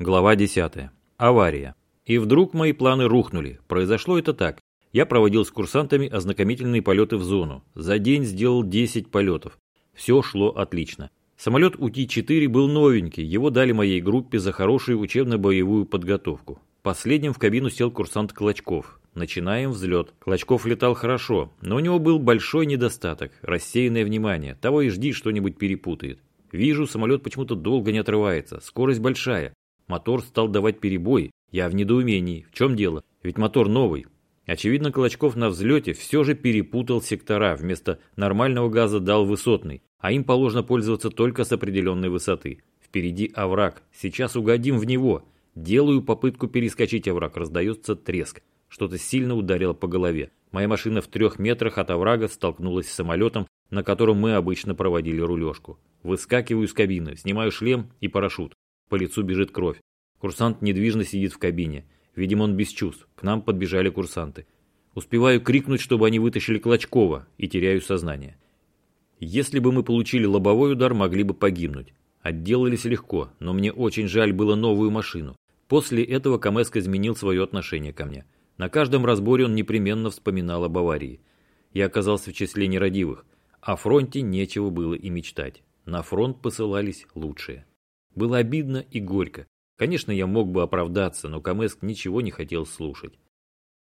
Глава 10. Авария. И вдруг мои планы рухнули. Произошло это так. Я проводил с курсантами ознакомительные полеты в зону. За день сделал 10 полетов. Все шло отлично. Самолет УТИ-4 был новенький, его дали моей группе за хорошую учебно-боевую подготовку. Последним в кабину сел курсант Клочков. Начинаем взлет. Клочков летал хорошо, но у него был большой недостаток – рассеянное внимание. Того и жди, что-нибудь перепутает. Вижу, самолет почему-то долго не отрывается, скорость большая. Мотор стал давать перебой. Я в недоумении. В чем дело? Ведь мотор новый. Очевидно, Клочков на взлете все же перепутал сектора. Вместо нормального газа дал высотный. А им положено пользоваться только с определенной высоты. Впереди овраг. Сейчас угодим в него. Делаю попытку перескочить овраг. Раздается треск. Что-то сильно ударило по голове. Моя машина в трех метрах от оврага столкнулась с самолетом, на котором мы обычно проводили рулежку. Выскакиваю из кабины, снимаю шлем и парашют. По лицу бежит кровь. Курсант недвижно сидит в кабине. Видимо, он без чувств. К нам подбежали курсанты. Успеваю крикнуть, чтобы они вытащили Клочкова, и теряю сознание. Если бы мы получили лобовой удар, могли бы погибнуть. Отделались легко, но мне очень жаль было новую машину. После этого Камеск изменил свое отношение ко мне. На каждом разборе он непременно вспоминал об аварии. Я оказался в числе нерадивых. О фронте нечего было и мечтать. На фронт посылались лучшие. Было обидно и горько. Конечно, я мог бы оправдаться, но Камеск ничего не хотел слушать.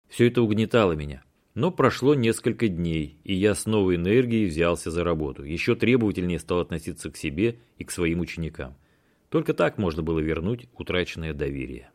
Все это угнетало меня. Но прошло несколько дней, и я с новой энергией взялся за работу. Еще требовательнее стал относиться к себе и к своим ученикам. Только так можно было вернуть утраченное доверие.